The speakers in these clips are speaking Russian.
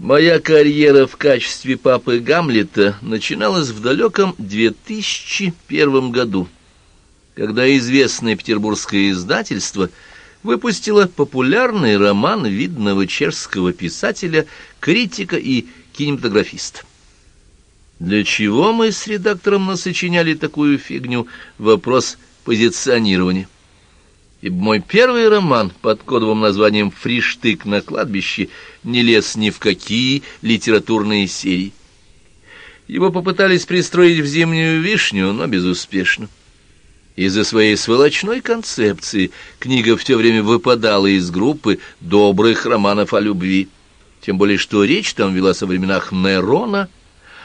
Моя карьера в качестве папы Гамлета начиналась в далеком 2001 году, когда известное петербургское издательство выпустило популярный роман видного чешского писателя, критика и кинематографиста. Для чего мы с редактором насочиняли такую фигню? Вопрос позиционирования ибо мой первый роман под кодовым названием «Фриштык на кладбище» не лез ни в какие литературные серии. Его попытались пристроить в «Зимнюю вишню», но безуспешно. Из-за своей сволочной концепции книга в то время выпадала из группы добрых романов о любви, тем более что речь там вела со временах Нерона,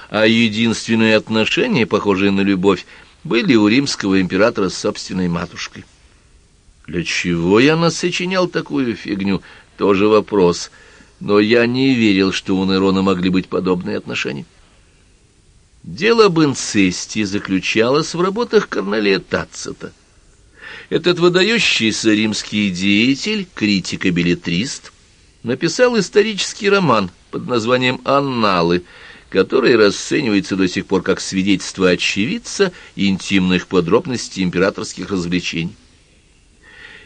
а единственные отношения, похожие на любовь, были у римского императора с собственной матушкой. Для чего я насочинял такую фигню? Тоже вопрос. Но я не верил, что у Нерона могли быть подобные отношения. Дело об инцесте заключалось в работах Корнелия Тацита. Этот выдающийся римский деятель, критик и билетрист, написал исторический роман под названием «Анналы», который расценивается до сих пор как свидетельство очевидца интимных подробностей императорских развлечений.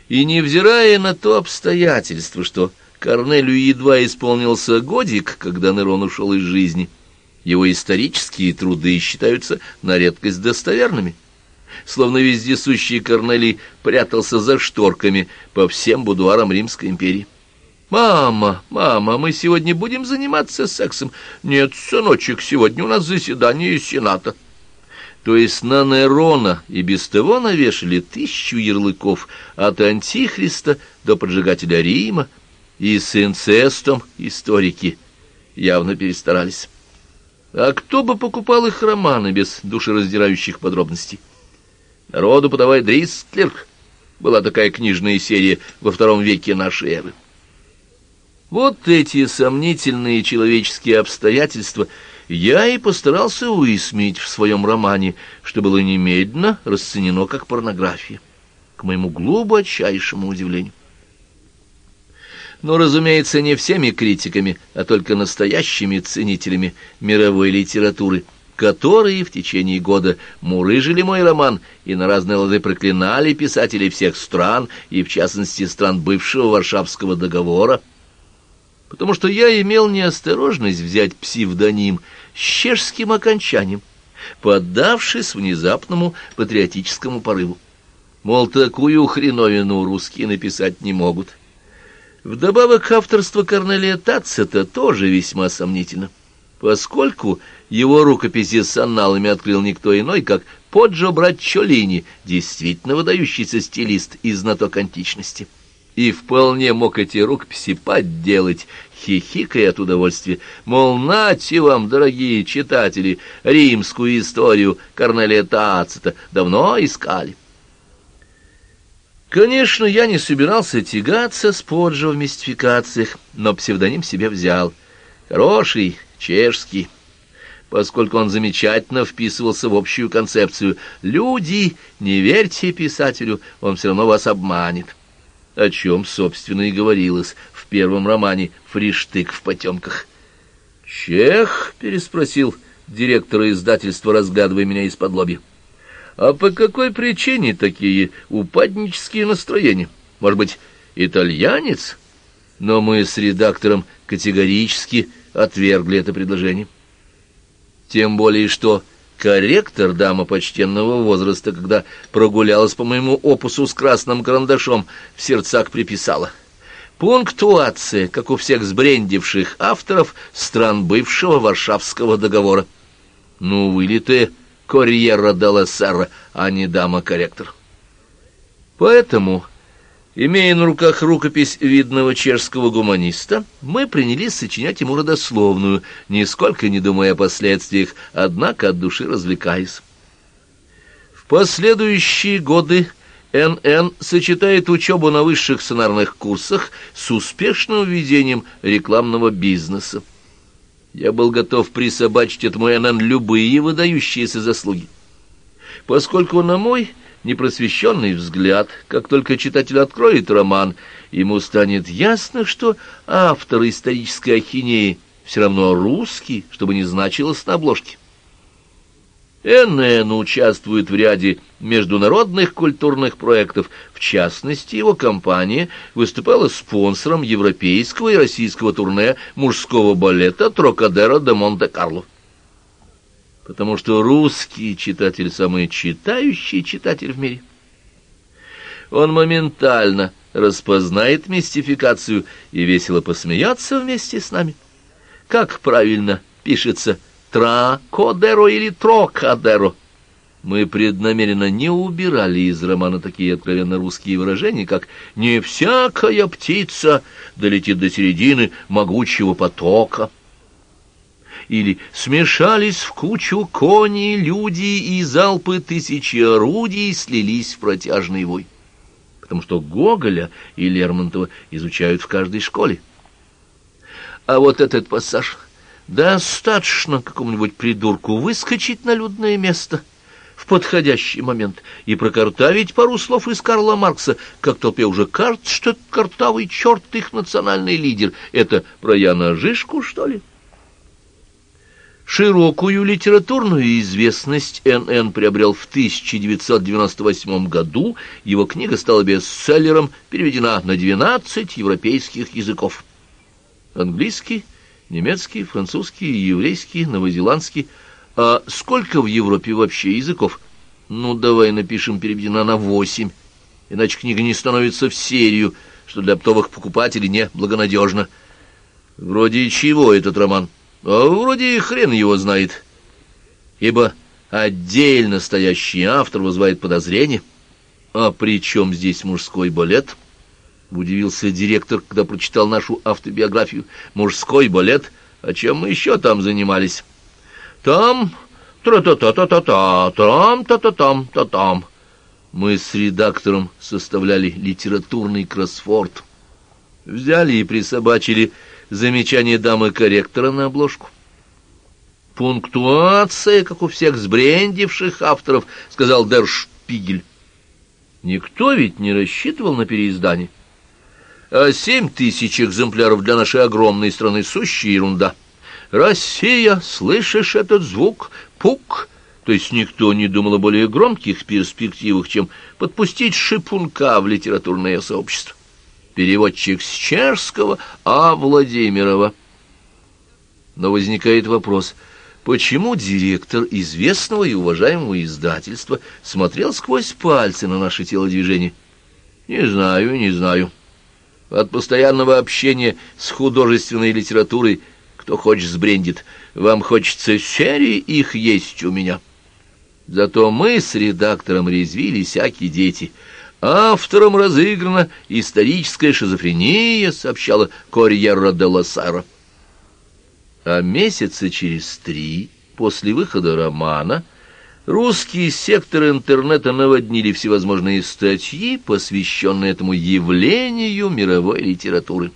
И невзирая на то обстоятельство, что Корнелию едва исполнился годик, когда Нерон ушел из жизни, его исторические труды считаются на редкость достоверными. Словно вездесущий Корнелий прятался за шторками по всем будуарам Римской империи. «Мама, мама, мы сегодня будем заниматься сексом?» «Нет, сыночек, сегодня у нас заседание Сената». То есть на Нерона и без того навешали тысячу ярлыков от Антихриста до поджигателя Рима, и с инцестом историки явно перестарались. А кто бы покупал их романы без душераздирающих подробностей? Народу подавай Дристлер. Была такая книжная серия во втором веке нашей эры. Вот эти сомнительные человеческие обстоятельства — я и постарался уяснить в своем романе, что было немедленно расценено как порнография, к моему глубочайшему удивлению. Но, разумеется, не всеми критиками, а только настоящими ценителями мировой литературы, которые в течение года мурыжили мой роман и на разные лады проклинали писателей всех стран, и в частности стран бывшего Варшавского договора, потому что я имел неосторожность взять псевдоним с чешским окончанием, поддавшись внезапному патриотическому порыву. Мол, такую хреновину русские написать не могут. Вдобавок авторство Корнелия Тацита тоже весьма сомнительно, поскольку его рукописи с анналами открыл никто иной, как Поджо Браччолини, действительно выдающийся стилист и знаток античности и вполне мог эти рукописи подделать, хихикая от удовольствия. Мол, нате вам, дорогие читатели, римскую историю Корнелия Тацита давно искали. Конечно, я не собирался тягаться с Поджо в мистификациях, но псевдоним себе взял. Хороший, чешский, поскольку он замечательно вписывался в общую концепцию. Люди, не верьте писателю, он все равно вас обманет о чем, собственно, и говорилось в первом романе «Фриштык в потемках». «Чех?» — переспросил директор издательства, разгадывая меня из-под лоби. «А по какой причине такие упаднические настроения? Может быть, итальянец?» Но мы с редактором категорически отвергли это предложение. Тем более, что Корректор, дама почтенного возраста, когда прогулялась по моему опусу с красным карандашом, в сердцах приписала. Пунктуация, как у всех сбрендивших авторов стран бывшего Варшавского договора. Ну, вылитые Корьера де ла Серра, а не дама-корректор. Поэтому Имея на руках рукопись видного чешского гуманиста, мы принялись сочинять ему родословную, нисколько не думая о последствиях, однако от души развлекаясь. В последующие годы НН сочетает учебу на высших сценарных курсах с успешным ведением рекламного бизнеса. Я был готов присобачить этому НН любые выдающиеся заслуги. Поскольку на мой непросвещенный взгляд, как только читатель откроет роман, ему станет ясно, что автор исторической ахинеи все равно русский, чтобы не значилось на обложке. НН участвует в ряде международных культурных проектов. В частности, его компания выступала спонсором европейского и российского турне мужского балета «Трокадеро де Монте-Карло». Потому что русский читатель самый читающий читатель в мире. Он моментально распознает мистификацию и весело посмеется вместе с нами. Как правильно пишется Тракодеро или Трокадеро. Мы преднамеренно не убирали из романа такие откровенно русские выражения, как «не всякая птица долетит до середины могучего потока» или «смешались в кучу кони, люди и залпы тысячи орудий слились в протяжный вой», потому что Гоголя и Лермонтова изучают в каждой школе. А вот этот пассаж — Достаточно какому-нибудь придурку выскочить на людное место в подходящий момент и прокартавить пару слов из Карла Маркса, как толпе уже кажется, что этот картавый черт их национальный лидер. Это про Яна Жишку, что ли? Широкую литературную известность Н.Н. приобрел в 1998 году. Его книга стала бестселлером, переведена на 12 европейских языков. Английский, немецкий, французский, еврейский, новозеландский. А сколько в Европе вообще языков? Ну, давай напишем переведена на восемь, иначе книга не становится в серию, что для оптовых покупателей не благонадежно. Вроде чего этот роман? А вроде хрен его знает. Ибо отдельно стоящий автор вызывает подозрение. А при чем здесь мужской балет? — Удивился директор, когда прочитал нашу автобиографию. «Мужской балет? А чем мы еще там занимались?» «Там... тра-та-та-та-та-та, там-та-та-там-та-там». Мы с редактором составляли литературный кроссворд. Взяли и присобачили замечание дамы-корректора на обложку. «Пунктуация, как у всех сбрендивших авторов», — сказал Дершпигель. Никто ведь не рассчитывал на переиздание. А семь тысяч экземпляров для нашей огромной страны — сущая ерунда. Россия, слышишь этот звук? Пук! То есть никто не думал о более громких перспективах, чем подпустить шипунка в литературное сообщество. Переводчик с чешского А. Владимирова. Но возникает вопрос, почему директор известного и уважаемого издательства смотрел сквозь пальцы на наше телодвижение? Не знаю, не знаю. От постоянного общения с художественной литературой кто хочет сбрендит. Вам хочется серии, их есть у меня. Зато мы с редактором резвили всякие дети. Автором разыграна историческая шизофрения, сообщала Корьерра де Лосаро. А месяца через три после выхода романа Русские секторы интернета наводнили всевозможные статьи, посвященные этому явлению мировой литературы.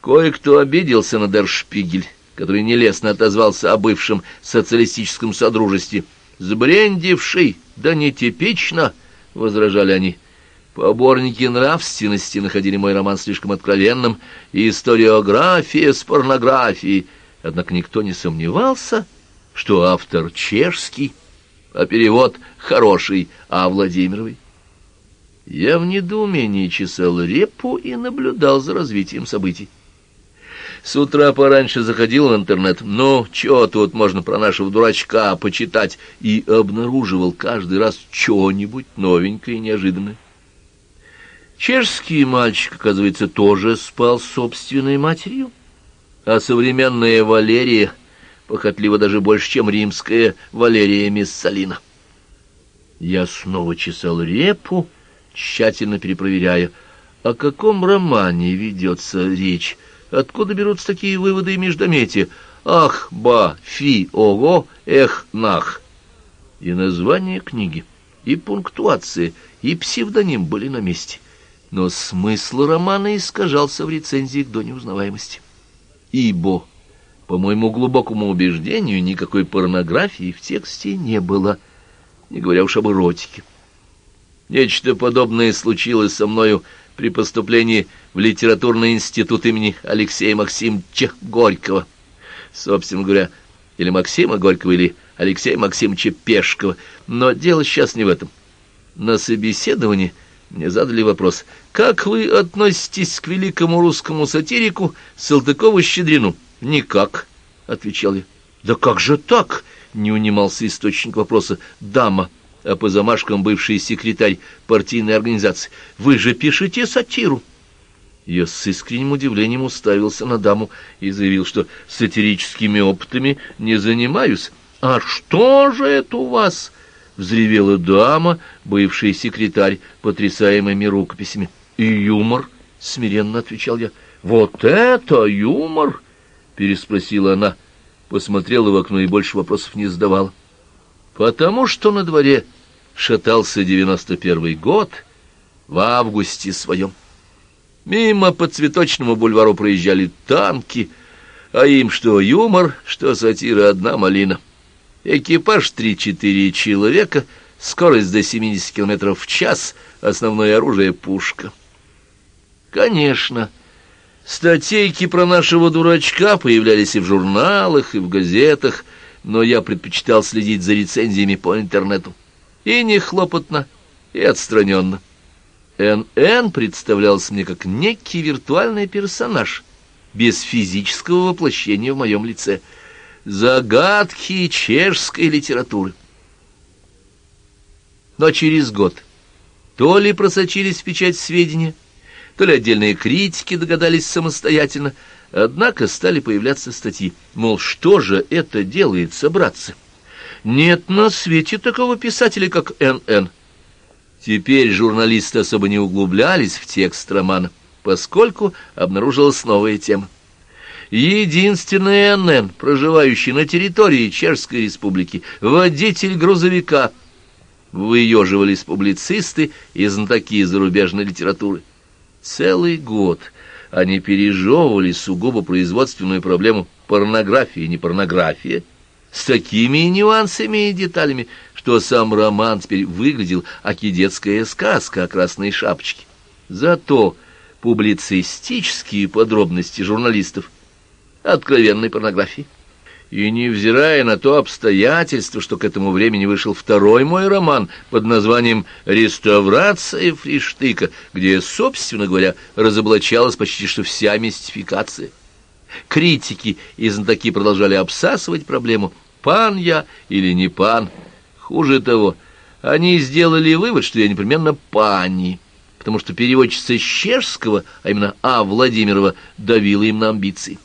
Кое-кто обиделся на Дершпигель, который нелестно отозвался о бывшем социалистическом содружестве. «Сбрендивший, да нетипично!» — возражали они. Поборники нравственности находили мой роман слишком откровенным, и историография с порнографией. Однако никто не сомневался — что автор чешский, а перевод хороший, а Владимировой. Я в недоумении чесал репу и наблюдал за развитием событий. С утра пораньше заходил в интернет, ну, чё тут можно про нашего дурачка почитать, и обнаруживал каждый раз что-нибудь новенькое и неожиданное. Чешский мальчик, оказывается, тоже спал с собственной матерью, а современная Валерия — похотлива даже больше, чем римская Валерия Миссалина. Я снова чесал репу, тщательно перепроверяя, о каком романе ведется речь, откуда берутся такие выводы и междометия. Ах, ба, фи, ого, эх, нах. И название книги, и пунктуация, и псевдоним были на месте. Но смысл романа искажался в рецензиях до неузнаваемости. Ибо по моему глубокому убеждению, никакой порнографии в тексте не было, не говоря уж об эротике. Нечто подобное случилось со мною при поступлении в литературный институт имени Алексея Максимовича Горького. Собственно говоря, или Максима Горького, или Алексея Максимовича Пешкова. Но дело сейчас не в этом. На собеседовании мне задали вопрос, как вы относитесь к великому русскому сатирику Салтыкову-Щедрину? «Никак», — отвечал я. «Да как же так?» — не унимался источник вопроса. «Дама» а по замашкам бывший секретарь партийной организации. «Вы же пишете сатиру!» Я с искренним удивлением уставился на даму и заявил, что сатирическими опытами не занимаюсь. «А что же это у вас?» — взревела дама, бывший секретарь, потрясаемыми рукописями. «И юмор?» — смиренно отвечал я. «Вот это юмор!» — переспросила она, посмотрела в окно и больше вопросов не задавала. «Потому что на дворе шатался девяносто первый год в августе своем. Мимо по Цветочному бульвару проезжали танки, а им что юмор, что сатира одна малина. Экипаж три-четыре человека, скорость до 70 километров в час, основное оружие — пушка. Конечно, статейки про нашего дурачка появлялись и в журналах, и в газетах, но я предпочитал следить за рецензиями по интернету и не хлопотно, и отстраненно. Н.Н. представлялся мне как некий виртуальный персонаж, без физического воплощения в моем лице. Загадки чешской литературы. Но через год то ли просочились в печать сведения, то ли отдельные критики догадались самостоятельно, однако стали появляться статьи, мол, что же это делается, братцы? Нет на свете такого писателя, как Н.Н. Теперь журналисты особо не углублялись в текст романа, поскольку обнаружилась новая тема. Единственный НН, проживающий на территории Чешской Республики, водитель грузовика, выеживались публицисты и знатоки зарубежной литературы. Целый год они пережевывали сугубо производственную проблему порнографии и не порнография, с такими нюансами и деталями, что сам роман теперь выглядел акидетская сказка о красной шапочке. Зато публицистические подробности журналистов откровенной порнографии. И невзирая на то обстоятельство, что к этому времени вышел второй мой роман под названием «Реставрация Фриштыка», где, собственно говоря, разоблачалась почти что вся мистификация. Критики и знатоки продолжали обсасывать проблему, пан я или не пан. Хуже того, они сделали вывод, что я непременно пани, потому что переводчица чешского, а именно А. Владимирова, давила им на амбиции.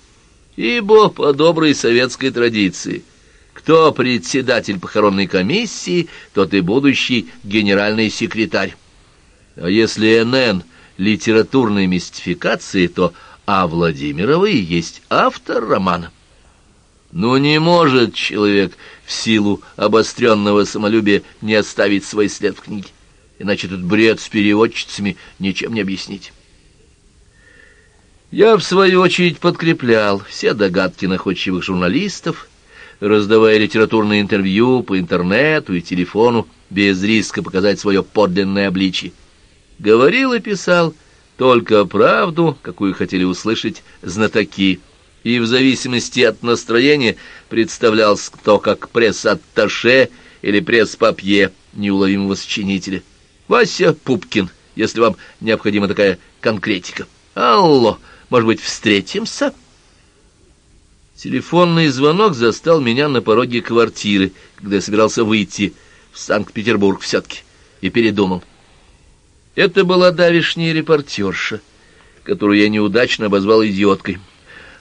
Ибо по доброй советской традиции, кто председатель похоронной комиссии, тот и будущий генеральный секретарь. А если НН — литературной мистификации, то а Владимировой есть автор романа. Но не может человек в силу обостренного самолюбия не оставить свой след в книге, иначе этот бред с переводчицами ничем не объяснить. Я, в свою очередь, подкреплял все догадки находчивых журналистов, раздавая литературные интервью по интернету и телефону, без риска показать свое подлинное обличие. Говорил и писал только правду, какую хотели услышать знатоки, и в зависимости от настроения представлялся кто как пресс-атташе или пресс-папье неуловимого сочинителя. Вася Пупкин, если вам необходима такая конкретика. Алло, может быть, встретимся? Телефонный звонок застал меня на пороге квартиры, когда я собирался выйти в Санкт-Петербург все-таки, и передумал. Это была давишняя репортерша, которую я неудачно обозвал идиоткой.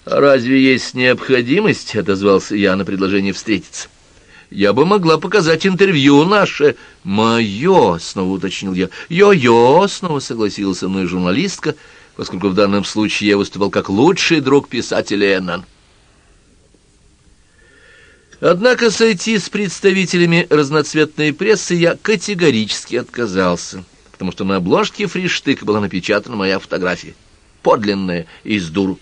«А разве есть необходимость?» — отозвался я на предложение встретиться. «Я бы могла показать интервью наше». «Мое!» — снова уточнил я. «Йо-йо!» — снова согласилась со мной журналистка, поскольку в данном случае я выступал как лучший друг писателя Эннан. Однако сойти с представителями разноцветной прессы я категорически отказался потому что на обложке фриштыка была напечатана моя фотография, подлинная, из дуру.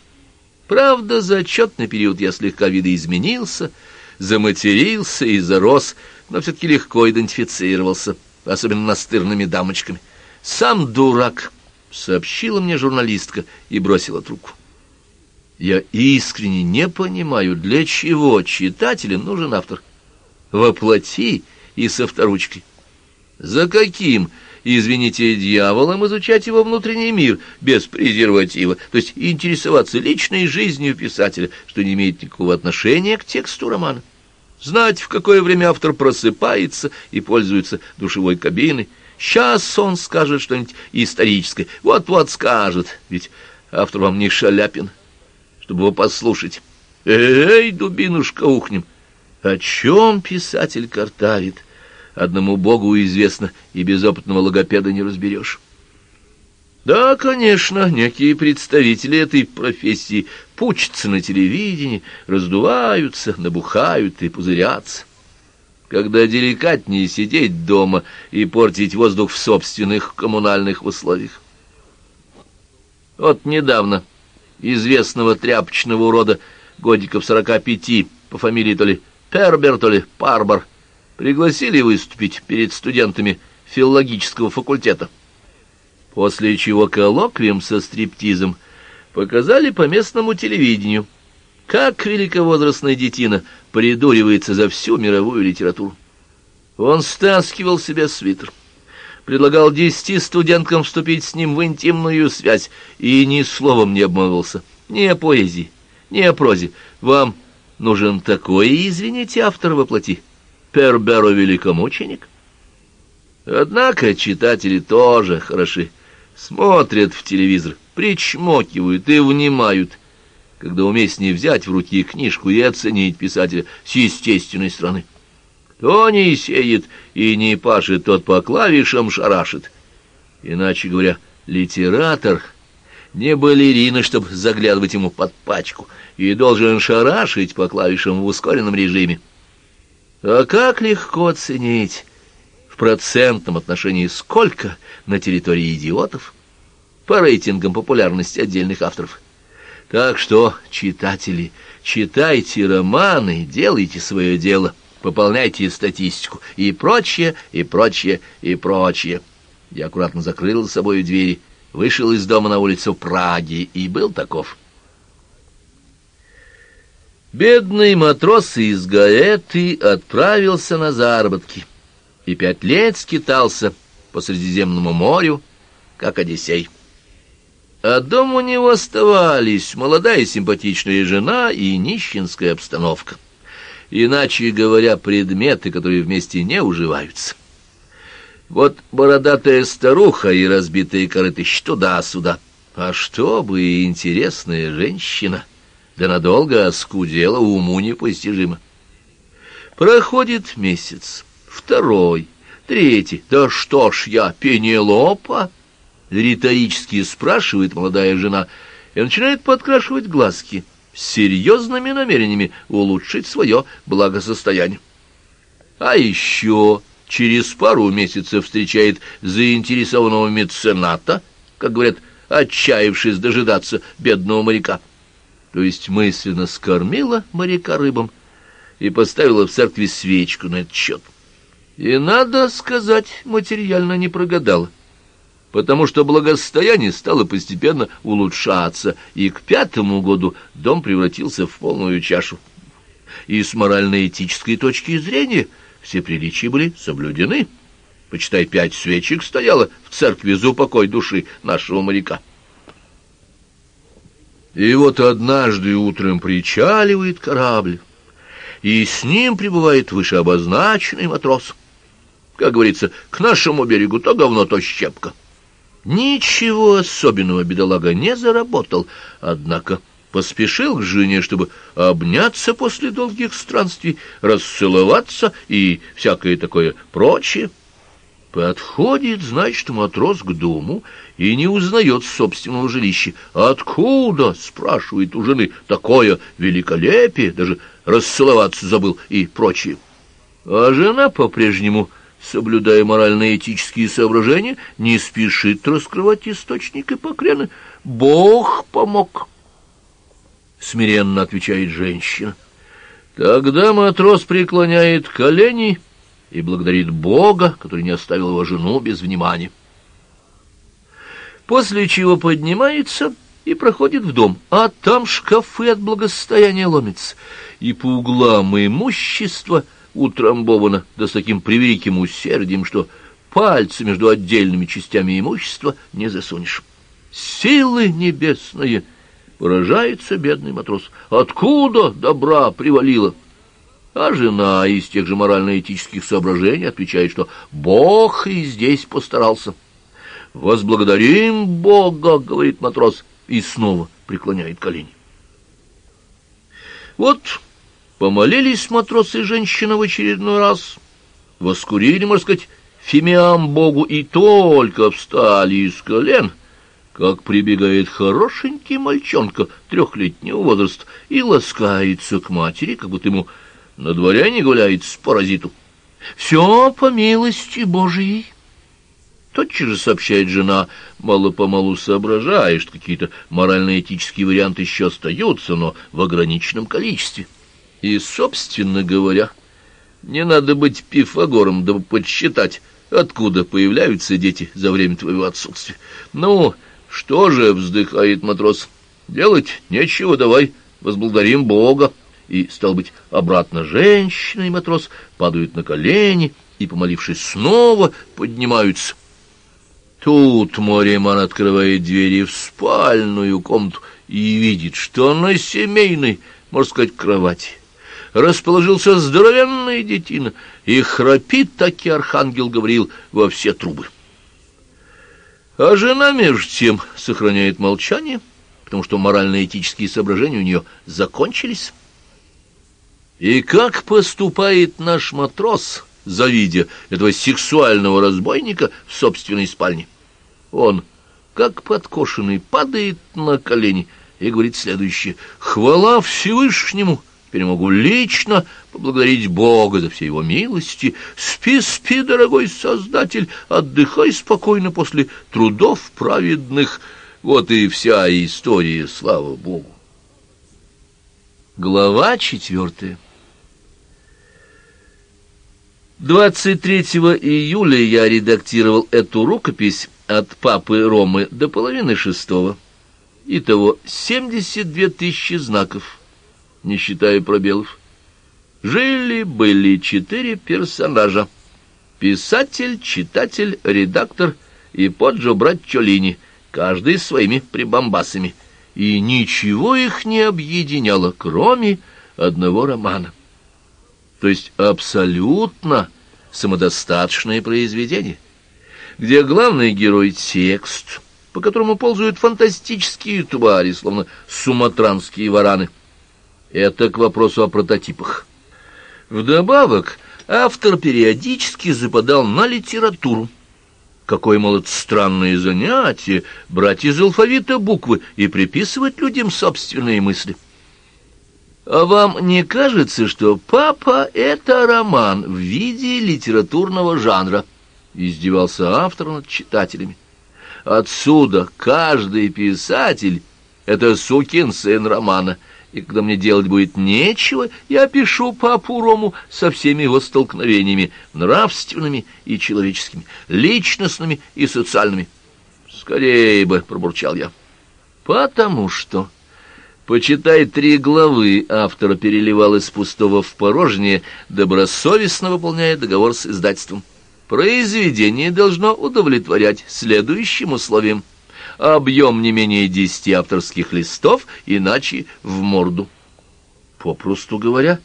Правда, за отчетный период я слегка видоизменился, заматерился и зарос, но все-таки легко идентифицировался, особенно настырными дамочками. Сам дурак, — сообщила мне журналистка и бросила трубку. Я искренне не понимаю, для чего читателям нужен автор. Воплоти и со вторучкой. За каким, извините, дьяволом изучать его внутренний мир без презерватива, то есть интересоваться личной жизнью писателя, что не имеет никакого отношения к тексту романа? Знать, в какое время автор просыпается и пользуется душевой кабиной. Сейчас он скажет что-нибудь историческое. Вот-вот скажет, ведь автор вам не Шаляпин чтобы его послушать. «Эй, дубинушка, ухнем!» О чем писатель картавит? Одному богу известно, и безопытного логопеда не разберешь. Да, конечно, некие представители этой профессии пучатся на телевидении, раздуваются, набухают и пузырятся. Когда деликатнее сидеть дома и портить воздух в собственных коммунальных условиях. Вот недавно известного тряпочного урода годиков сорока пяти, по фамилии то ли Пербер, то ли Парбор, пригласили выступить перед студентами филологического факультета. После чего коллоквиум со стриптизом показали по местному телевидению, как великовозрастная детина придуривается за всю мировую литературу. Он стаскивал себе свитер предлагал десяти студенткам вступить с ним в интимную связь и ни словом не обмолвился, ни о поэзии, ни о прозе. Вам нужен такой, извините, автор воплоти, Перберо великомученик? Однако читатели тоже хороши, смотрят в телевизор, причмокивают и внимают, когда уместнее взять в руки книжку и оценить писателя с естественной стороны. Кто не сеет и не пашет, тот по клавишам шарашит. Иначе говоря, литератор не балерина, чтобы заглядывать ему под пачку, и должен шарашить по клавишам в ускоренном режиме. А как легко оценить в процентном отношении сколько на территории идиотов по рейтингам популярности отдельных авторов. Так что, читатели, читайте романы, делайте свое дело — пополняйте статистику и прочее, и прочее, и прочее. Я аккуратно закрыл за собой двери, вышел из дома на улицу Праги и был таков. Бедный матрос из Гаэты отправился на заработки и пять лет скитался по Средиземному морю, как Одиссей. А дом у него оставались молодая симпатичная жена и нищенская обстановка иначе говоря, предметы, которые вместе не уживаются. Вот бородатая старуха и разбитые корытыщ туда-сюда. А что бы интересная женщина, да надолго оскудела, уму непостижимо. Проходит месяц, второй, третий. Да что ж я, Пенелопа? Риторически спрашивает молодая жена и начинает подкрашивать глазки с серьезными намерениями улучшить свое благосостояние. А еще через пару месяцев встречает заинтересованного мецената, как говорят, отчаявшись дожидаться бедного моряка. То есть мысленно скормила моряка рыбам и поставила в церкви свечку на этот счет. И, надо сказать, материально не прогадала потому что благосостояние стало постепенно улучшаться, и к пятому году дом превратился в полную чашу. И с морально-этической точки зрения все приличия были соблюдены. Почитай, пять свечек стояло в церкви за упокой души нашего моряка. И вот однажды утром причаливает корабль, и с ним прибывает вышеобозначенный матрос. Как говорится, к нашему берегу то говно, то щепка. Ничего особенного бедолага не заработал, однако поспешил к жене, чтобы обняться после долгих странствий, расцеловаться и всякое такое прочее. Подходит, значит, матрос к дому и не узнает собственного жилища. «Откуда?» — спрашивает у жены. «Такое великолепие! Даже расцеловаться забыл» и прочее. А жена по-прежнему соблюдая морально-этические соображения, не спешит раскрывать источник Ипокрена. «Бог помог!» — смиренно отвечает женщина. Тогда матрос преклоняет колени и благодарит Бога, который не оставил его жену без внимания. после чего поднимается и проходит в дом, а там шкафы от благосостояния ломятся, и по углам имущество утрамбовано, да с таким превеликим усердием, что пальцы между отдельными частями имущества не засунешь. Силы небесные! Поражается бедный матрос. Откуда добра привалило? А жена из тех же морально-этических соображений отвечает, что Бог и здесь постарался. «Возблагодарим Бога», — говорит матрос, и снова преклоняет колени. Вот помолились матросы и женщина в очередной раз, воскурили, можно сказать, фимиам Богу и только встали из колен, как прибегает хорошенький мальчонка трехлетнего возраста и ласкается к матери, как будто ему на дворе не гуляет с паразиту. Все по милости Божией. Тотчас же сообщает жена, мало-помалу соображая, что какие-то морально-этические варианты еще остаются, но в ограниченном количестве. И, собственно говоря, не надо быть пифагором, дабы подсчитать, откуда появляются дети за время твоего отсутствия. Ну, что же, вздыхает матрос, делать нечего, давай, возблагодарим Бога. И, стал быть, обратно женщина и матрос падают на колени и, помолившись снова, поднимаются. Тут Мориман открывает двери в спальную комнату и видит, что на семейной, можно сказать, кровати расположился здоровенный детина, и храпит таки архангел Гавриил во все трубы. А жена, между тем, сохраняет молчание, потому что морально-этические соображения у нее закончились. И как поступает наш матрос, завидя этого сексуального разбойника в собственной спальне? Он, как подкошенный, падает на колени и говорит следующее. «Хвала Всевышнему!» Теперь могу лично поблагодарить Бога за все его милости. Спи, спи, дорогой Создатель, отдыхай спокойно после трудов праведных. Вот и вся история, слава Богу. Глава четвертая 23 июля я редактировал эту рукопись от папы Ромы до половины шестого. Итого 72 тысячи знаков, не считая пробелов. Жили-были четыре персонажа. Писатель, читатель, редактор и Поджо Браччолини, каждый своими прибамбасами. И ничего их не объединяло, кроме одного романа. То есть абсолютно самодостаточное произведение — где главный герой — текст, по которому ползают фантастические твари, словно суматранские вараны. Это к вопросу о прототипах. Вдобавок, автор периодически западал на литературу. Какое, мол, странное занятие брать из алфавита буквы и приписывать людям собственные мысли. А вам не кажется, что «Папа» — это роман в виде литературного жанра? издевался автор над читателями. Отсюда каждый писатель — это сукин сын романа, и когда мне делать будет нечего, я пишу папу Рому со всеми его столкновениями, нравственными и человеческими, личностными и социальными. «Скорее бы!» — пробурчал я. «Потому что...» Почитай три главы, автора переливал из пустого в порожнее, добросовестно выполняя договор с издательством. Произведение должно удовлетворять следующим условиям. Объем не менее десяти авторских листов, иначе в морду. Попросту говоря,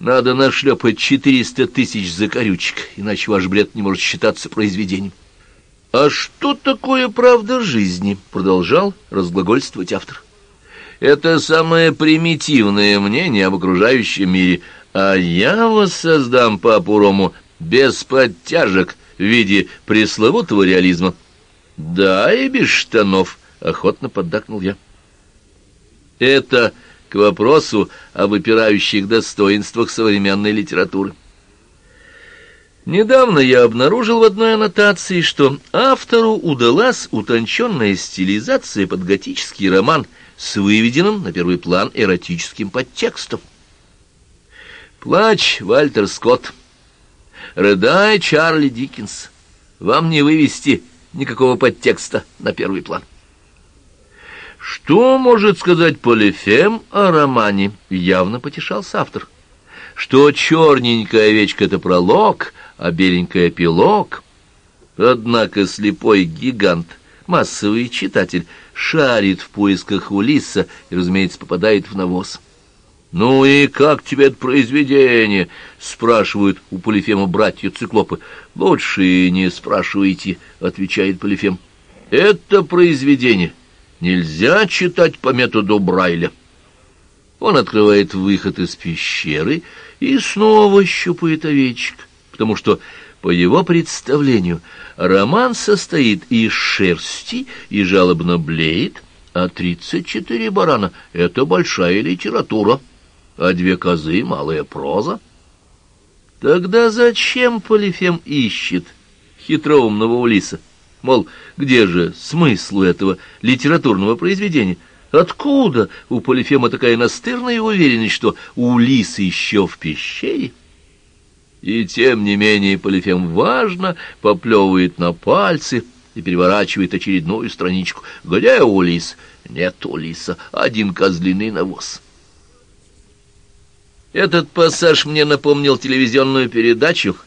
надо нашлепать четыреста тысяч закорючек, иначе ваш бред не может считаться произведением. «А что такое правда жизни?» — продолжал разглагольствовать автор. «Это самое примитивное мнение об окружающем мире, а я воссоздам папу Рому без подтяжек в виде пресловутого реализма. Да, и без штанов, — охотно поддакнул я. Это к вопросу о выпирающих достоинствах современной литературы. Недавно я обнаружил в одной аннотации, что автору удалась утонченная стилизация под готический роман с выведенным на первый план эротическим подтекстом. Плач Вальтер Скотт Рыдай, Чарли Диккенс. Вам не вывести никакого подтекста на первый план. Что может сказать Полифем о романе? Явно потешался автор. Что черненькая овечка — это пролог, а беленькая — эпилог. Однако слепой гигант, массовый читатель, шарит в поисках Улисса и, разумеется, попадает в навоз. «Ну и как тебе это произведение?» — спрашивают у Полифема братья-циклопы. «Лучше и не спрашивайте», — отвечает Полифем. «Это произведение» нельзя читать по методу Брайля. Он открывает выход из пещеры и снова щупает овечек, потому что, по его представлению, роман состоит из шерсти и жалобно блеет, а тридцать четыре барана — это большая литература, а две козы — малая проза. Тогда зачем Полифем ищет хитроумного Улиса? Мол, где же смысл этого литературного произведения? Откуда у Полифема такая настырная уверенность, что Улис еще в пещере? И тем не менее Полифем важно поплевывает на пальцы и переворачивает очередную страничку. Где Улис? Нет Улиса, один козлиный навоз. Этот пассаж мне напомнил телевизионную передачу —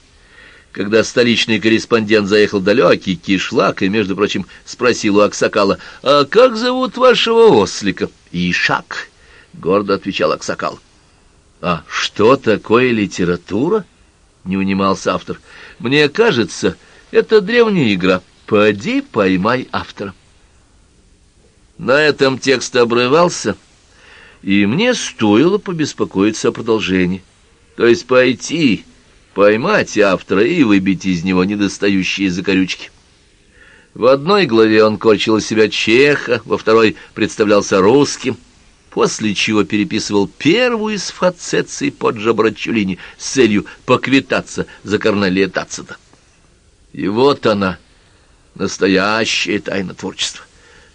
когда столичный корреспондент заехал далекий кишлак и, между прочим, спросил у Аксакала, «А как зовут вашего ослика?» «Ишак», — гордо отвечал Аксакал. «А что такое литература?» — не унимался автор. «Мне кажется, это древняя игра. Поди, поймай автора». На этом текст обрывался, и мне стоило побеспокоиться о продолжении. То есть пойти поймать автора и выбить из него недостающие закорючки. В одной главе он корчил себя чеха, во второй представлялся русским, после чего переписывал первую из фацеций под Жабрачулини с целью поквитаться за Корнелия Тацита. И вот она, настоящая тайна творчества.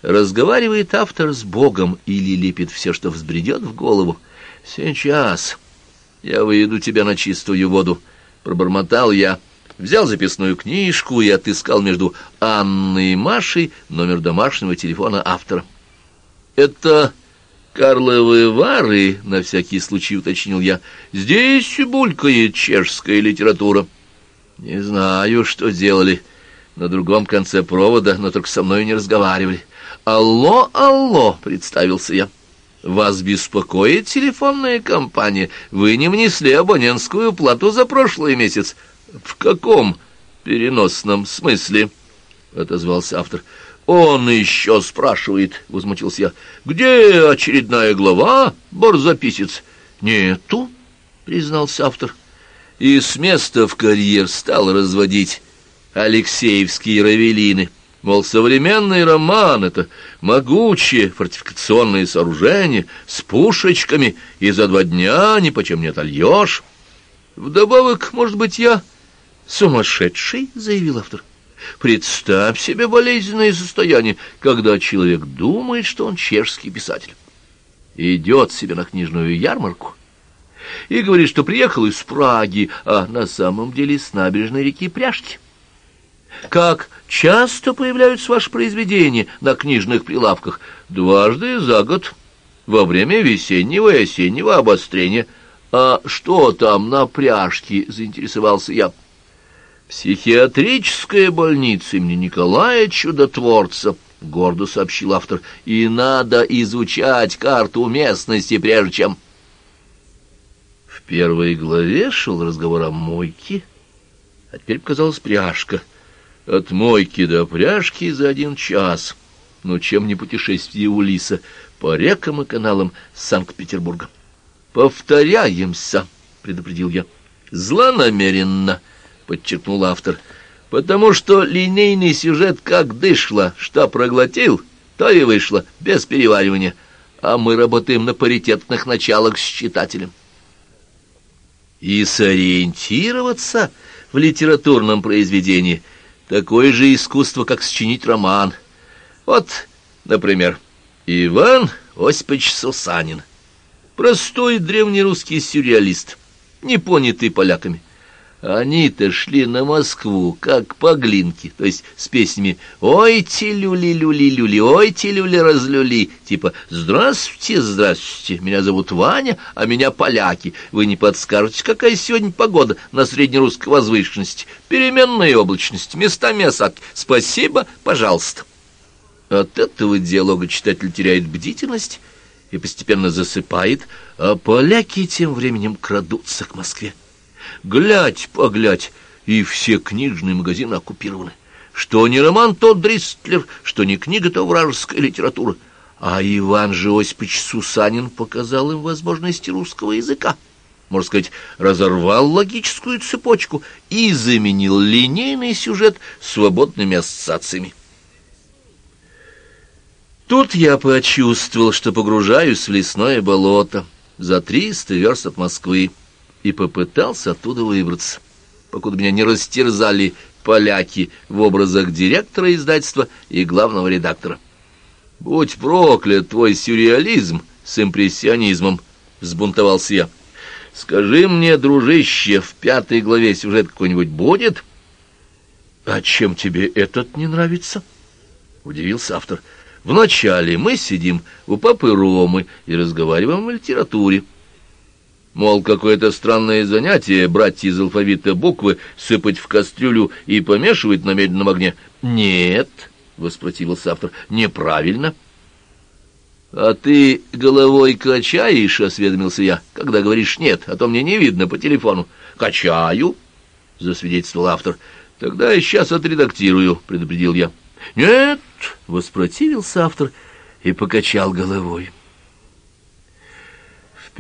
Разговаривает автор с Богом или лепит все, что взбредет в голову. Сейчас я выведу тебя на чистую воду, Пробормотал я, взял записную книжку и отыскал между Анной и Машей номер домашнего телефона автора. «Это Карловы Вары», — на всякий случай уточнил я. «Здесь булькает чешская литература». «Не знаю, что делали на другом конце провода, но только со мной не разговаривали». «Алло, алло», — представился я. Вас беспокоит телефонная компания? Вы не внесли абонентскую плату за прошлый месяц. В каком переносном смысле? Отозвался автор. Он еще спрашивает, возмутился я. Где очередная глава, борзописец? Нету, признался автор. И с места в карьер стал разводить Алексеевские равелины. Мол, современный роман — это могучее фортификационное сооружение с пушечками, и за два дня ни почем не отольешь. Вдобавок, может быть, я сумасшедший, — заявил автор. Представь себе болезненное состояние, когда человек думает, что он чешский писатель. Идет себе на книжную ярмарку и говорит, что приехал из Праги, а на самом деле с набережной реки Пряжки. Как часто появляются ваши произведения на книжных прилавках? Дважды за год, во время весеннего и осеннего обострения. А что там на пряжке, заинтересовался я. Психиатрическая больница имени Николая Чудотворца, гордо сообщил автор, и надо изучать карту местности, прежде чем... В первой главе шел разговор о мойке, а теперь показалась пряжка — от мойки до пряжки за один час. Но чем не путешествие Улиса по рекам и каналам Санкт-Петербурга? «Повторяемся», — предупредил я. «Злонамеренно», — подчеркнул автор, «потому что линейный сюжет как дышло, что проглотил, то и вышло, без переваривания, а мы работаем на паритетных началах с читателем». И сориентироваться в литературном произведении — такое же искусство, как сочинить роман. Вот, например, Иван Осипович Сусанин. Простой древнерусский сюрреалист, не понятый поляками. Они-то шли на Москву, как по глинке, то есть с песнями «Ой, люли-люли-люли, ой, люли-разлюли», типа «Здравствуйте, здравствуйте, меня зовут Ваня, а меня поляки. Вы не подскажете, какая сегодня погода на среднерусской возвышенности? Переменная облачность, местами осадки. Спасибо, пожалуйста». От этого диалога читатель теряет бдительность и постепенно засыпает, а поляки тем временем крадутся к Москве. Глядь, поглядь, и все книжные магазины оккупированы. Что не роман, то Дристлер, что не книга, то вражеская литература. А Иван же Осипович Сусанин показал им возможности русского языка. Можно сказать, разорвал логическую цепочку и заменил линейный сюжет свободными ассоциациями. Тут я почувствовал, что погружаюсь в лесное болото за триста верст от Москвы и попытался оттуда выбраться, покуда меня не растерзали поляки в образах директора издательства и главного редактора. «Будь проклят твой сюрреализм с импрессионизмом!» — взбунтовался я. «Скажи мне, дружище, в пятой главе сюжет какой-нибудь будет?» «А чем тебе этот не нравится?» — удивился автор. «Вначале мы сидим у папы Ромы и разговариваем о литературе». Мол, какое-то странное занятие брать из алфавита буквы, сыпать в кастрюлю и помешивать на медленном огне. Нет, — воспротивился автор, — неправильно. А ты головой качаешь, — осведомился я, — когда говоришь «нет», а то мне не видно по телефону. Качаю, — засвидетельствовал автор. Тогда я сейчас отредактирую, — предупредил я. Нет, — воспротивился автор и покачал головой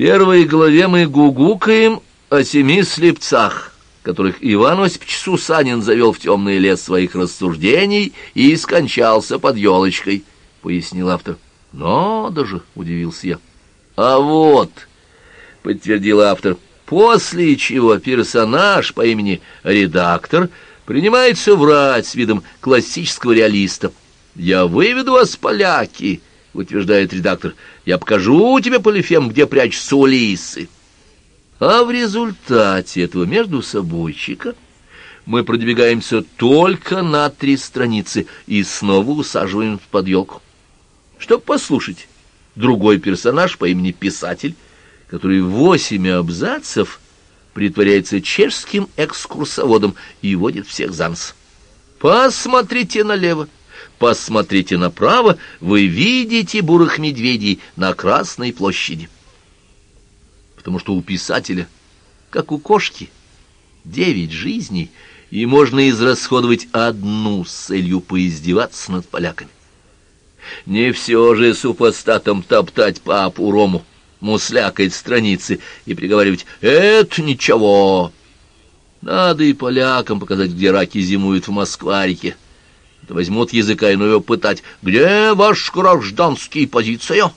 первой главе мы гугукаем о семи слепцах, которых Иван Осипович Сусанин завел в темный лес своих рассуждений и скончался под елочкой, — пояснил автор. — Надо же, — удивился я. — А вот, — подтвердил автор, — после чего персонаж по имени редактор принимается врать с видом классического реалиста. «Я выведу вас, поляки!» — утверждает редактор, — я покажу тебе, Полифем, где прячутся улисы. А в результате этого между собойчика мы продвигаемся только на три страницы и снова усаживаем в подъелку. Чтобы послушать, другой персонаж по имени Писатель, который восемь абзацев притворяется чешским экскурсоводом и водит всех за нос. Посмотрите налево. Посмотрите направо, вы видите бурых медведей на Красной площади. Потому что у писателя, как у кошки, девять жизней, и можно израсходовать одну с целью поиздеваться над поляками. Не все же супостатам топтать папу Рому, муслякать страницы и приговаривать «это ничего». Надо и полякам показать, где раки зимуют в Москварике то возьмут языка иного пытать. Где ваш гражданский позиция?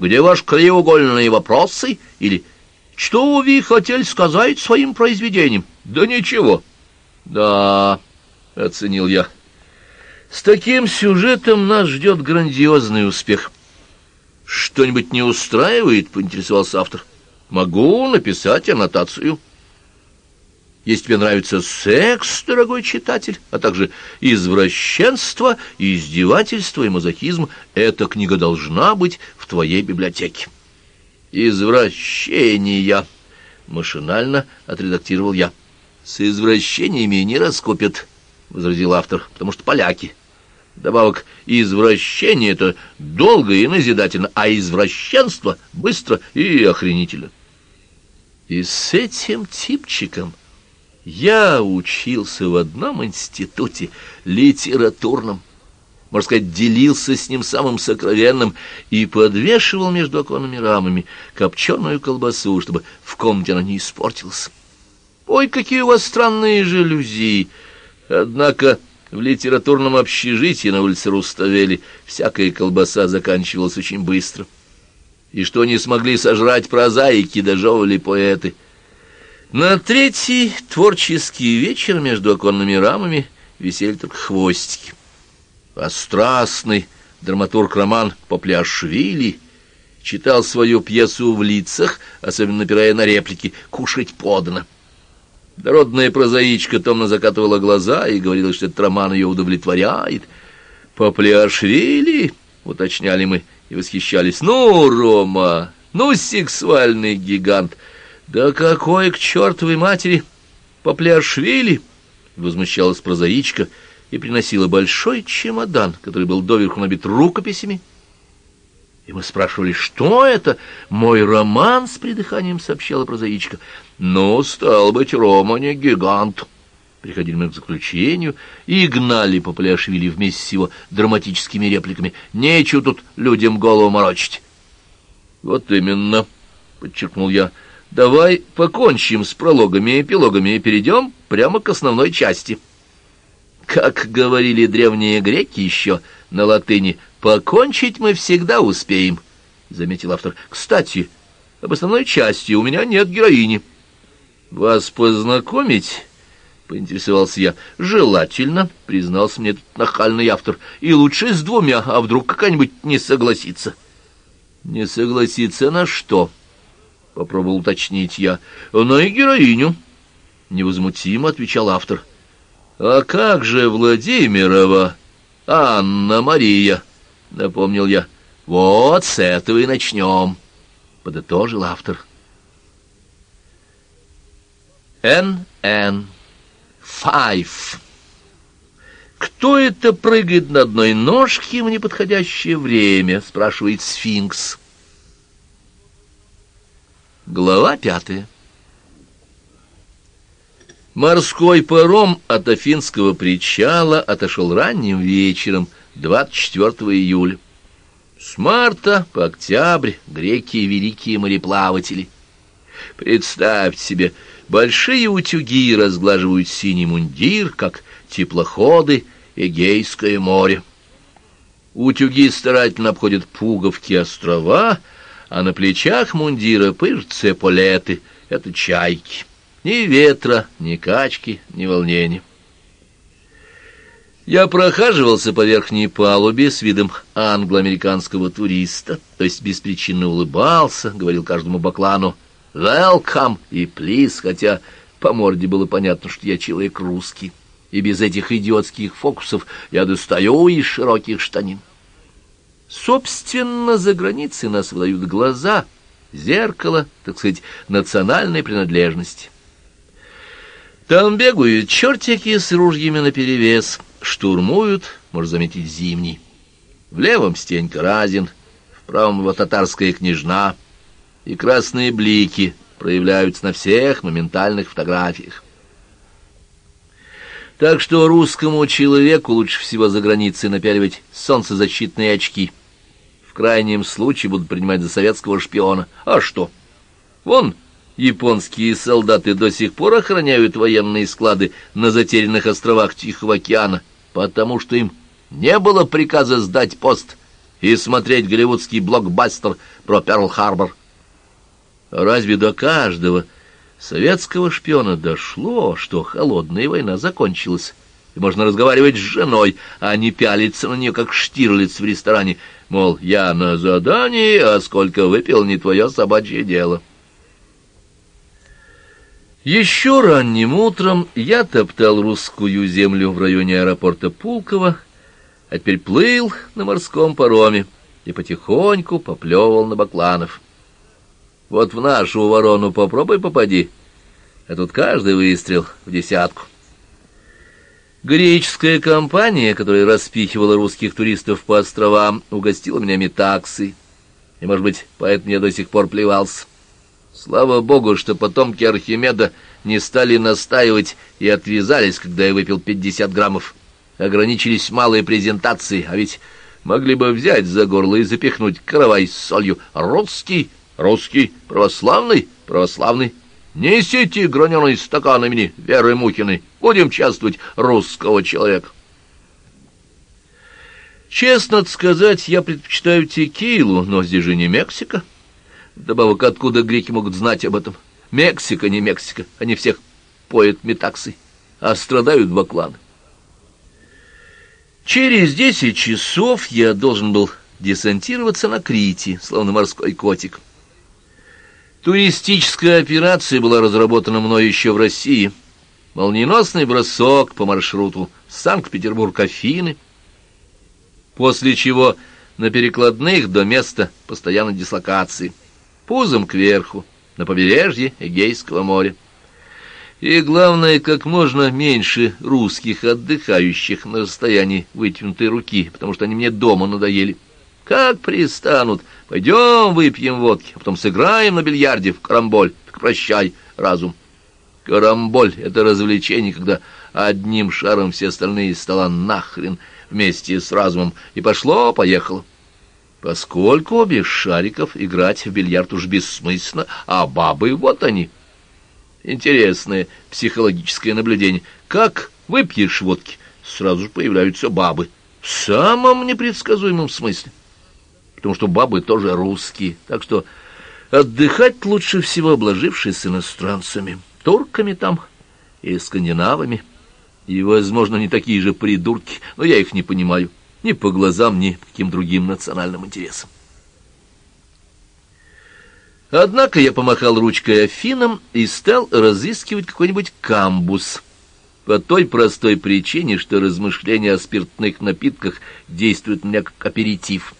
Где ваши краеугольные вопросы? Или что вы хотели сказать своим произведением? Да ничего. Да, оценил я. С таким сюжетом нас ждет грандиозный успех. Что-нибудь не устраивает, поинтересовался автор. Могу написать аннотацию. Если тебе нравится секс, дорогой читатель, а также извращенство, издевательство и мазохизм, эта книга должна быть в твоей библиотеке. Извращения, машинально отредактировал я. С извращениями не раскупят, возразил автор, потому что поляки. Добавок извращение — это долго и назидательно, а извращенство — быстро и охренительно. И с этим типчиком я учился в одном институте, литературном, можно сказать, делился с ним самым сокровенным и подвешивал между оконными рамами копченую колбасу, чтобы в комнате она не испортилась. Ой, какие у вас странные жалюзи! Однако в литературном общежитии на улице Руставели всякая колбаса заканчивалась очень быстро. И что не смогли сожрать прозаики, дожевывали поэты — на третий творческий вечер между оконными рамами висели только хвостики. А страстный драматург Роман Попляшвили читал свою пьесу в лицах, особенно напирая на реплики «кушать подано». Дородная прозаичка томно закатывала глаза и говорила, что этот роман ее удовлетворяет. «Попляшвили?» — уточняли мы и восхищались. «Ну, Рома, ну, сексуальный гигант! Да какой к чертовой матери Попляшвили!» — возмущалась прозаичка и приносила большой чемодан, который был доверху набит рукописями. И мы спрашивали, что это? Мой роман с придыханием сообщала прозаичка. Ну, стал быть, Рома не гигант. Приходили мы к заключению и гнали по Паляшвили вместе с его драматическими репликами. Нечего тут людям голову морочить. Вот именно, подчеркнул я. Давай покончим с прологами и эпилогами и перейдем прямо к основной части. Как говорили древние греки еще на латыни, покончить мы всегда успеем, — заметил автор. Кстати, об основной части у меня нет героини. Вас познакомить? — поинтересовался я. «Желательно», — признался мне этот нахальный автор, — «и лучше с двумя, а вдруг какая-нибудь не согласится». «Не согласится на что?» — попробовал уточнить я. «На и героиню», — невозмутимо отвечал автор. «А как же Владимирова Анна-Мария?» — напомнил я. «Вот с этого и начнем», — подытожил автор. Н.Н. Файв. «Кто это прыгает на одной ножке в неподходящее время?» — спрашивает сфинкс. Глава пятая. Морской паром от Афинского причала отошел ранним вечером 24 июля. С марта по октябрь греки — великие мореплаватели. Представьте себе, большие утюги разглаживают синий мундир, как теплоходы Эгейское море. Утюги старательно обходят пуговки острова, а на плечах мундира пыжатся полеты — это чайки. Ни ветра, ни качки, ни волнения. Я прохаживался по верхней палубе с видом англо-американского туриста, то есть беспричинно улыбался, говорил каждому баклану «Welcome» и «Please», хотя по морде было понятно, что я человек русский, и без этих идиотских фокусов я достаю из широких штанин. Собственно, за границей нас выдают глаза, зеркало, так сказать, национальной принадлежности. Там бегают чертики с ружьями наперевес, штурмуют, можно заметить, зимний. В левом стенька Разин, в правом его татарская княжна, и красные блики проявляются на всех моментальных фотографиях. Так что русскому человеку лучше всего за границей напяливать солнцезащитные очки. В крайнем случае будут принимать за советского шпиона. А что? Вон Японские солдаты до сих пор охраняют военные склады на затерянных островах Тихого океана, потому что им не было приказа сдать пост и смотреть голливудский блокбастер про Перл-Харбор. Разве до каждого советского шпиона дошло, что холодная война закончилась, и можно разговаривать с женой, а не пялиться на нее, как Штирлиц в ресторане, мол, я на задании, а сколько выпил, не твое собачье дело». Еще ранним утром я топтал русскую землю в районе аэропорта Пулково, а теперь плыл на морском пароме и потихоньку поплевывал на бакланов. Вот в нашу ворону попробуй попади, а тут каждый выстрел в десятку. Греческая компания, которая распихивала русских туристов по островам, угостила меня метаксой, и, может быть, поэтому я до сих пор плевался. Слава богу, что потомки Архимеда не стали настаивать и отвязались, когда я выпил 50 граммов. Ограничились малой презентацией, а ведь могли бы взять за горло и запихнуть каравай с солью. Русский, русский, православный, православный. Несите граненый стакан имени Веры Мухиной. Будем чествовать русского человека. Честно сказать, я предпочитаю текилу, но здесь же не Мексика. Добавок, откуда греки могут знать об этом? Мексика, не Мексика, они всех поят метаксой, а страдают бакланы. Через десять часов я должен был десантироваться на Крите, словно морской котик. Туристическая операция была разработана мной еще в России, молниеносный бросок по маршруту Санкт-Петербург-Афины, после чего на перекладных до места постоянной дислокации, пузом кверху, на побережье Эгейского моря. И главное, как можно меньше русских отдыхающих на расстоянии вытянутой руки, потому что они мне дома надоели. Как пристанут, пойдем выпьем водки, а потом сыграем на бильярде в карамболь, так прощай, разум. Карамболь — это развлечение, когда одним шаром все остальные стола нахрен вместе с разумом, и пошло-поехало. Поскольку без шариков играть в бильярд уж бессмысленно, а бабы вот они. Интересное психологическое наблюдение. Как выпьешь водки, сразу же появляются бабы. В самом непредсказуемом смысле. Потому что бабы тоже русские, так что отдыхать лучше всего обложившись иностранцами, турками там и скандинавами. И, возможно, не такие же придурки, но я их не понимаю ни по глазам, ни по каким другим национальным интересам. Однако я помахал ручкой Афинам и стал разыскивать какой-нибудь камбус. По той простой причине, что размышления о спиртных напитках действуют на меня как аперитив.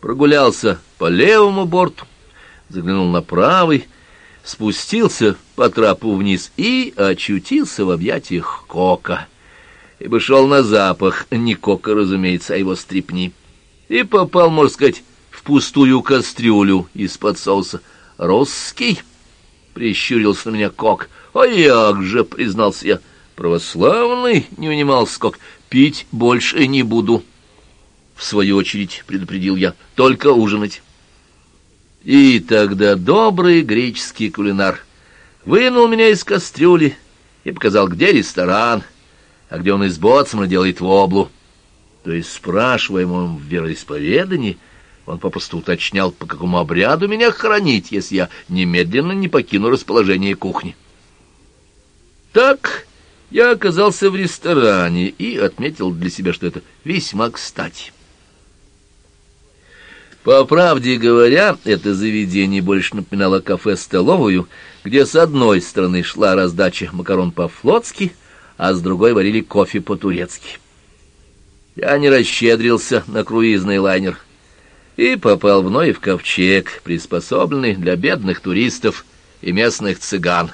Прогулялся по левому борту, заглянул на правый, спустился по трапу вниз и очутился в объятиях Кока ибо шел на запах, не кока, разумеется, а его стрипни, и попал, можно сказать, в пустую кастрюлю из-под соуса. «Русский?» — прищурился на меня кок. «А як же?» — признался я. «Православный?» — не унимался кок. «Пить больше не буду». В свою очередь предупредил я. «Только ужинать». И тогда добрый греческий кулинар вынул меня из кастрюли и показал, где ресторан — а где он из боцмана делает воблу. То есть, спрашиваемым в вероисповедании, он попросту уточнял, по какому обряду меня хоронить, если я немедленно не покину расположение кухни. Так я оказался в ресторане и отметил для себя, что это весьма кстати. По правде говоря, это заведение больше напоминало кафе-столовую, где с одной стороны шла раздача макарон по-флотски — а с другой варили кофе по-турецки. Я не расщедрился на круизный лайнер и попал в Ноев ковчег, приспособленный для бедных туристов и местных цыган,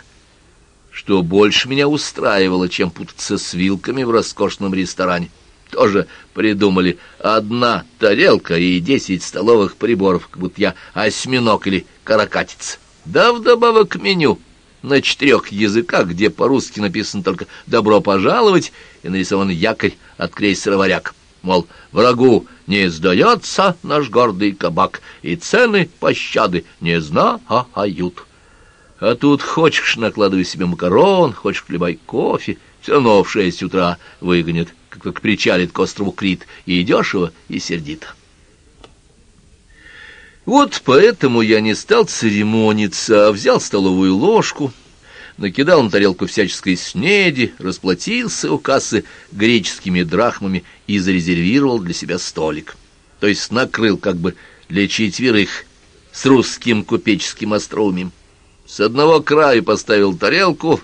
что больше меня устраивало, чем путаться с вилками в роскошном ресторане. Тоже придумали одна тарелка и десять столовых приборов, как будто я осьминог или каракатица. Да вдобавок меню — на четырех языках, где по-русски написано только «добро пожаловать» и нарисован якорь от крейсера «Варяг». Мол, врагу не сдается наш гордый кабак, и цены пощады не знают. А тут хочешь накладывай себе макарон, хочешь хлебай кофе, все равно в шесть утра выгонят, как только причалит к острову Крит, и дешево, и сердито. Вот поэтому я не стал церемониться, а взял столовую ложку, накидал на тарелку всяческой снеди, расплатился у кассы греческими драхмами и зарезервировал для себя столик. То есть накрыл как бы для четверых с русским купеческим остроумием. С одного края поставил тарелку,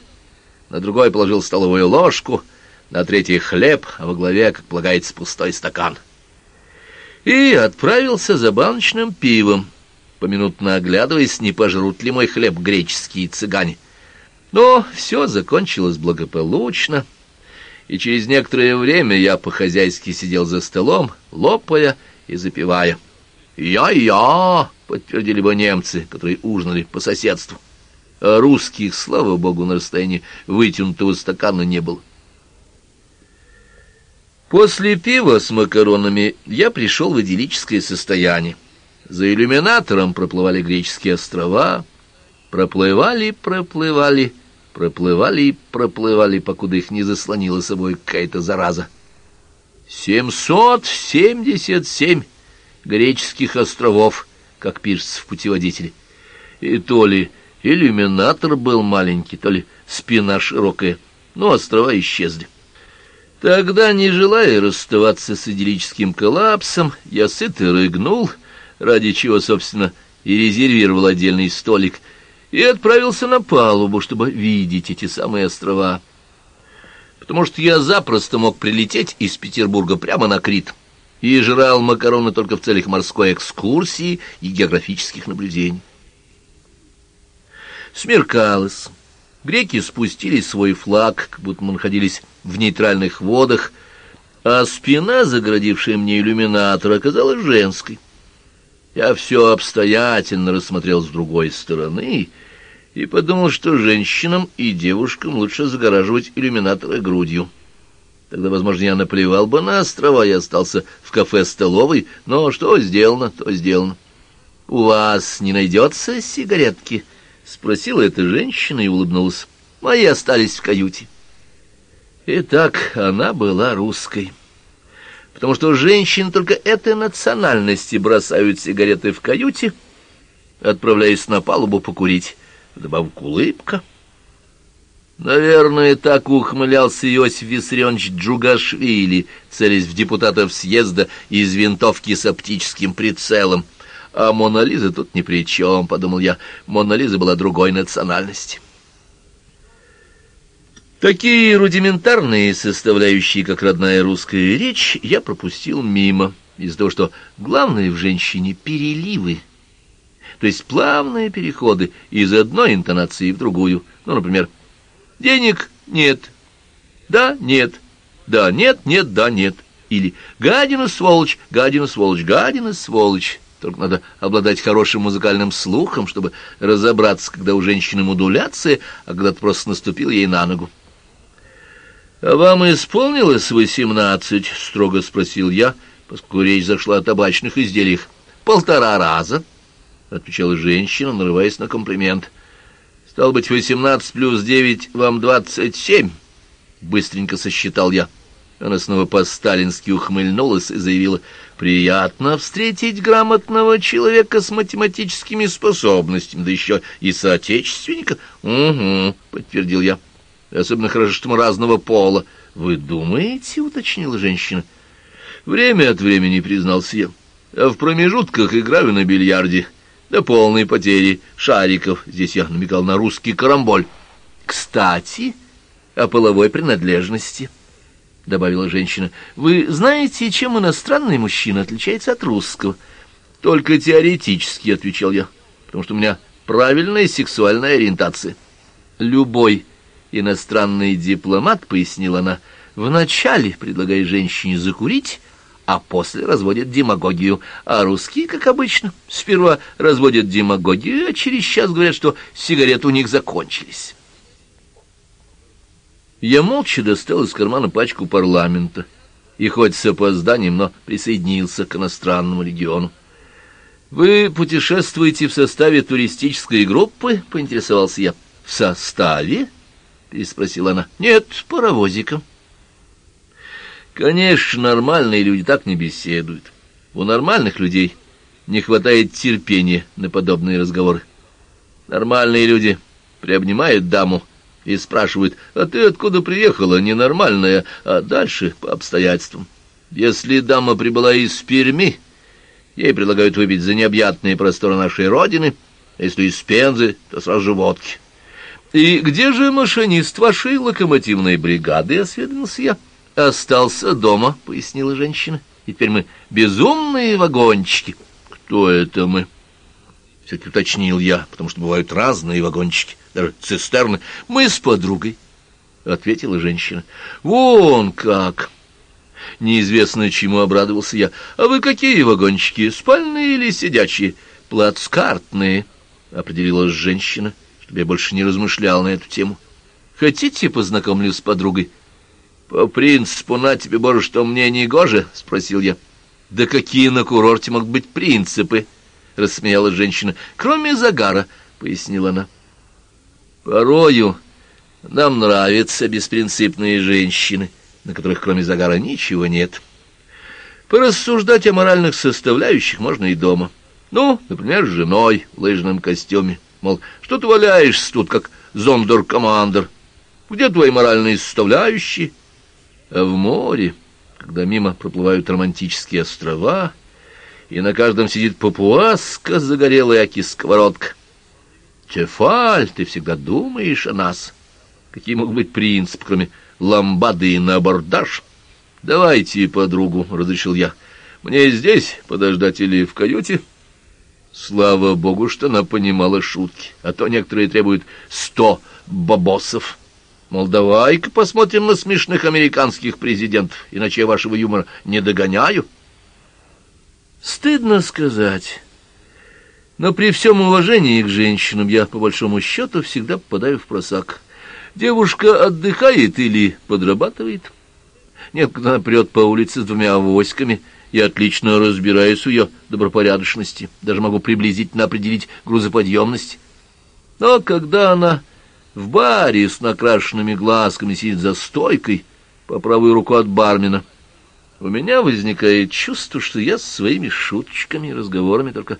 на другой положил столовую ложку, на третий хлеб, а во главе, как полагается, пустой стакан — и отправился за баночным пивом, поминутно оглядываясь, не пожрут ли мой хлеб греческие цыгане. Но все закончилось благополучно, и через некоторое время я по-хозяйски сидел за столом, лопая и запивая. «Я-я!» — подтвердили бы немцы, которые ужинали по соседству. А русских, слава богу, на расстоянии вытянутого стакана не было. После пива с макаронами я пришел в идиллическое состояние. За иллюминатором проплывали греческие острова, проплывали, проплывали, проплывали проплывали, покуда их не заслонила собой какая-то зараза. Семьсот семьдесят семь греческих островов, как пишется в путеводителе. И то ли иллюминатор был маленький, то ли спина широкая, но острова исчезли. Тогда, не желая расставаться с идиллическим коллапсом, я сыто рыгнул, ради чего, собственно, и резервировал отдельный столик, и отправился на палубу, чтобы видеть эти самые острова. потому что я запросто мог прилететь из Петербурга прямо на Крит и жрал макароны только в целях морской экскурсии и географических наблюдений. Смеркалось. Греки спустили свой флаг, как будто мы находились в нейтральных водах, а спина, заградившая мне иллюминатор, оказалась женской. Я все обстоятельно рассмотрел с другой стороны и подумал, что женщинам и девушкам лучше загораживать иллюминаторы грудью. Тогда, возможно, я наплевал бы на острова и остался в кафе-столовой, но что сделано, то сделано. — У вас не найдется сигаретки? — спросила эта женщина и улыбнулась. — Мои остались в каюте. Итак, она была русской. Потому что женщины только этой национальности бросают сигареты в каюте, отправляясь на палубу покурить. Вдобавок улыбка — Наверное, так ухмылялся Иосиф Виссарионович Джугашвили, целясь в депутатов съезда из винтовки с оптическим прицелом. А Мона Лиза тут ни при чем, — подумал я. Мона Лиза была другой национальности. Такие рудиментарные составляющие, как родная русская речь, я пропустил мимо, из-за того, что главное в женщине — переливы, то есть плавные переходы из одной интонации в другую. Ну, например, Денег нет. Да, нет. Да, нет, нет, да, нет. Или гадина, сволочь, гадина, сволочь, гадина, сволочь. Только надо обладать хорошим музыкальным слухом, чтобы разобраться, когда у женщины модуляция, а когда ты просто наступил ей на ногу. — А вам исполнилось восемнадцать? — строго спросил я, поскольку речь зашла о табачных изделиях. — Полтора раза, — отвечала женщина, нарываясь на комплимент. Стало быть, восемнадцать плюс девять вам двадцать семь. Быстренько сосчитал я. Она снова по-сталински ухмыльнулась и заявила, «Приятно встретить грамотного человека с математическими способностями, да еще и соотечественника». «Угу», — подтвердил я. «Особенно хорошо, что мы разного пола». «Вы думаете?» — уточнила женщина. «Время от времени», — признался я. «А в промежутках играю на бильярде» до полной потери шариков. Здесь я намекал на русский карамболь. Кстати, о половой принадлежности, — добавила женщина. Вы знаете, чем иностранный мужчина отличается от русского? Только теоретически, — отвечал я, — потому что у меня правильная сексуальная ориентация. Любой иностранный дипломат, — пояснила она, — вначале предлагает женщине закурить, а после разводят демагогию. А русские, как обычно, сперва разводят демагогию, а через час говорят, что сигареты у них закончились. Я молча достал из кармана пачку парламента и хоть с опозданием, но присоединился к иностранному региону. «Вы путешествуете в составе туристической группы?» — поинтересовался я. «В составе?» — переспросила она. «Нет, паровозиком». Конечно, нормальные люди так не беседуют. У нормальных людей не хватает терпения на подобные разговоры. Нормальные люди приобнимают даму и спрашивают, а ты откуда приехала, ненормальная, а дальше по обстоятельствам. Если дама прибыла из Перми, ей предлагают выпить за необъятные просторы нашей Родины, а если из Пензы, то сразу же водки. «И где же машинист вашей локомотивной бригады?» — осведомился я. «Остался дома», — пояснила женщина. «И теперь мы безумные вагончики». «Кто это мы?» Все-таки уточнил я, потому что бывают разные вагончики, даже цистерны. «Мы с подругой», — ответила женщина. «Вон как!» Неизвестно, чему обрадовался я. «А вы какие вагончики, спальные или сидячие?» «Плацкартные», — определилась женщина, чтобы я больше не размышлял на эту тему. «Хотите, познакомлюсь с подругой?» «По принципу, на тебе, Боже, что мне не гоже?» — спросил я. «Да какие на курорте могут быть принципы?» — рассмеялась женщина. «Кроме загара», — пояснила она. «Порою нам нравятся беспринципные женщины, на которых кроме загара ничего нет. Порассуждать о моральных составляющих можно и дома. Ну, например, с женой в лыжном костюме. Мол, что ты валяешься тут, как зондер-командер? Где твои моральные составляющие?» А в море, когда мимо проплывают романтические острова, и на каждом сидит папуаска, загорелая аки-сковородка. Тефаль, ты всегда думаешь о нас. Какие могут быть принципы, кроме ламбады и на абордаж. «Давайте подругу», — разрешил я. «Мне здесь подождать или в каюте?» Слава богу, что она понимала шутки, а то некоторые требуют сто бабосов. Мол, давай-ка посмотрим на смешных американских президентов, иначе я вашего юмора не догоняю. Стыдно сказать, но при всем уважении к женщинам я, по большому счету, всегда попадаю в просак. Девушка отдыхает или подрабатывает. Нет, когда она прет по улице с двумя авоськами — я отлично разбираюсь в ее добропорядочности, даже могу приблизительно определить грузоподъемность. Но когда она в баре с накрашенными глазками сидит за стойкой по правую руку от бармена, у меня возникает чувство, что я своими шуточками и разговорами только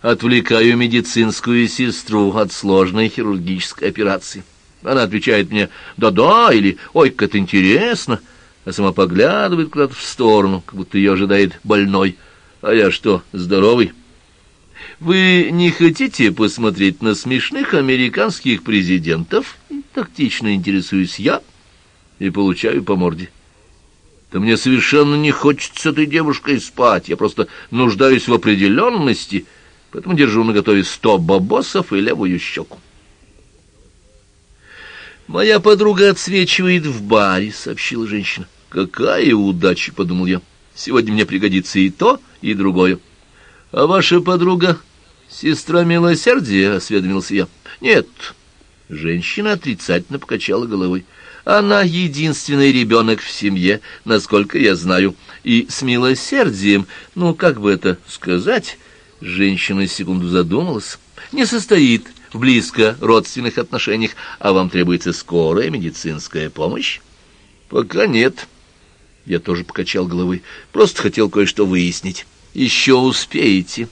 отвлекаю медицинскую сестру от сложной хирургической операции. Она отвечает мне «да-да» или «ой, как это интересно», а сама поглядывает куда-то в сторону, как будто ее ожидает больной. А я что, здоровый? Вы не хотите посмотреть на смешных американских президентов? Тактично интересуюсь я и получаю по морде. Да мне совершенно не хочется этой девушкой спать, я просто нуждаюсь в определенности, поэтому держу наготове сто бабосов и левую щеку. «Моя подруга отсвечивает в баре», — сообщила женщина. «Какая удача!» — подумал я. «Сегодня мне пригодится и то, и другое». «А ваша подруга — сестра милосердия?» — осведомился я. «Нет». Женщина отрицательно покачала головой. «Она единственный ребенок в семье, насколько я знаю. И с милосердием, ну, как бы это сказать...» Женщина секунду задумалась. «Не состоит в близко родственных отношениях, а вам требуется скорая медицинская помощь? Пока нет. Я тоже покачал головой. Просто хотел кое-что выяснить. Еще успеете,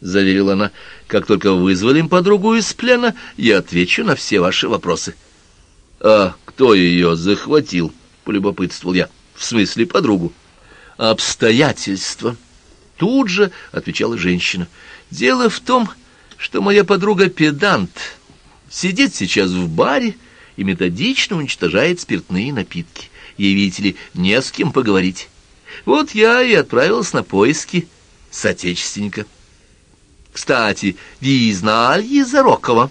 заверила она. Как только вызволим подругу из плена, я отвечу на все ваши вопросы. А кто ее захватил? полюбопытствовал я. В смысле подругу? Обстоятельства. Тут же отвечала женщина. Дело в том, что моя подруга педант сидит сейчас в баре и методично уничтожает спиртные напитки. Ей, видите ли, не с кем поговорить. Вот я и отправилась на поиски соотечественника. Кстати, вы знали Езорокова?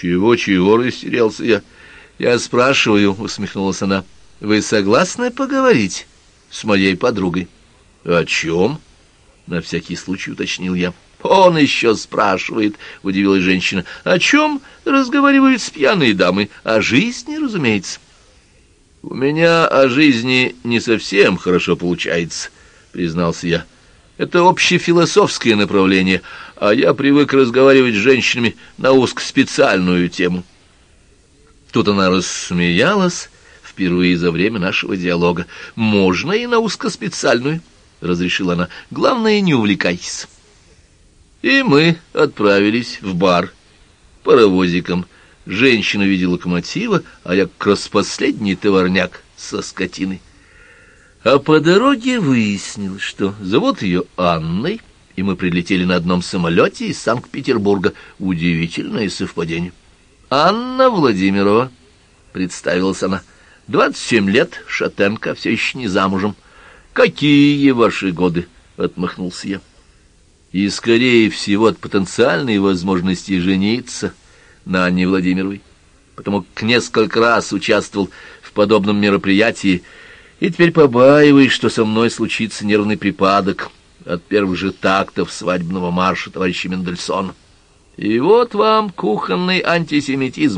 Чего-чего растерялся я? Я спрашиваю, усмехнулась она. Вы согласны поговорить с моей подругой? О чем? На всякий случай уточнил я. «Он еще спрашивает», — удивилась женщина. «О чем разговаривают с пьяные дамы? О жизни, разумеется». «У меня о жизни не совсем хорошо получается», — признался я. «Это общефилософское направление, а я привык разговаривать с женщинами на узкоспециальную тему». Тут она рассмеялась впервые за время нашего диалога. «Можно и на узкоспециальную», — разрешила она. «Главное, не увлекайтесь». И мы отправились в бар паровозиком. Женщина в виде локомотива, а я как раз последний товарняк со скотиной. А по дороге выяснилось, что зовут ее Анной, и мы прилетели на одном самолете из Санкт-Петербурга. Удивительное совпадение. «Анна Владимирова», — представилась она, — «двадцать семь лет, шатенка, все еще не замужем». «Какие ваши годы?» — отмахнулся я и, скорее всего, от потенциальной возможности жениться на Анне Владимировой, потому как несколько раз участвовал в подобном мероприятии, и теперь побаиваюсь, что со мной случится нервный припадок от первых же тактов свадебного марша товарища Мендельсона. И вот вам кухонный антисемитизм.